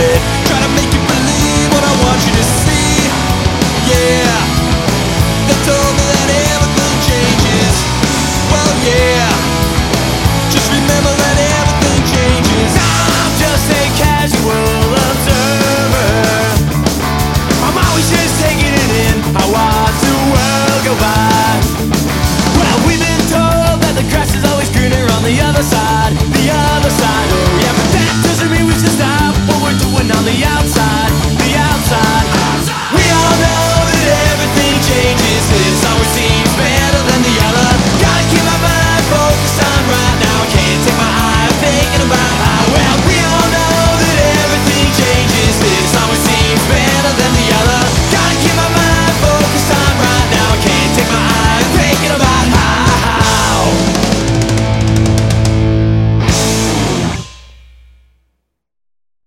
it.